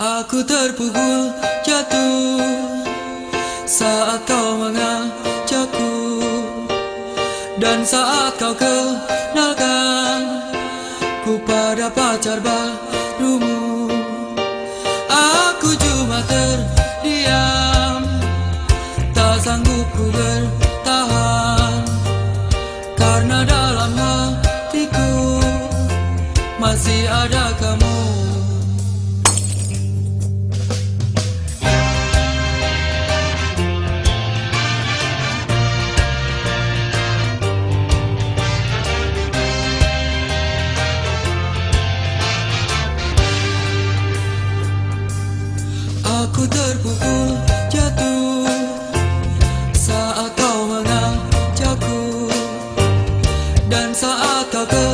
Aku terpukul jatuh saat kau mengajakku dan saat kau kenalkan ku pada pacar barumu. Aku cuma terdiam tak sanggup ku bertahan karena dalam hatiku masih ada kamu. Ku terpukul jatuh. Saat kau mengajakku Dan saat kau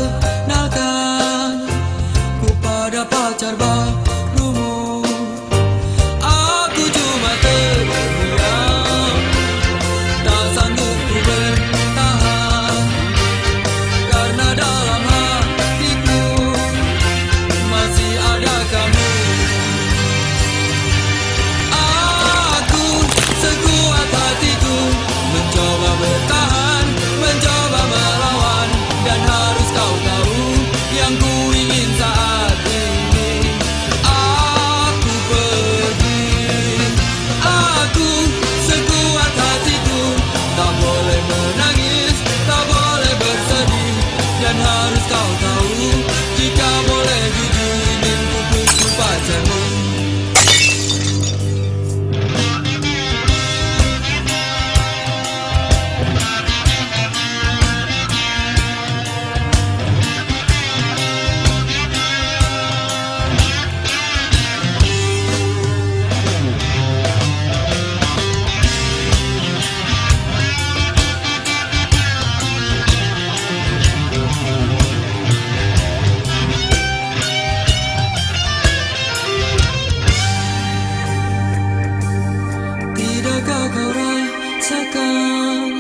rasakan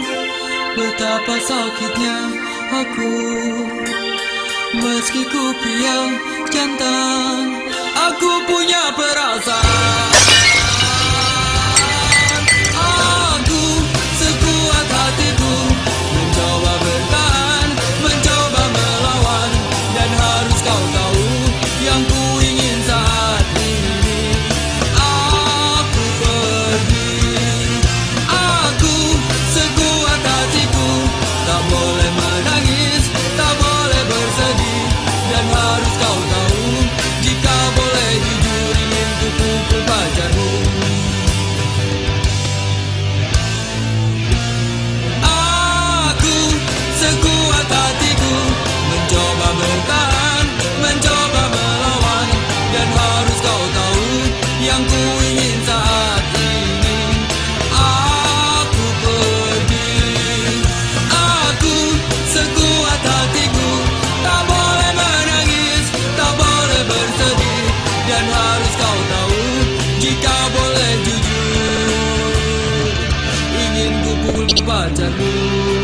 betapa sakitnya aku. Meski ku piang jantan, aku punya perasaan. padamu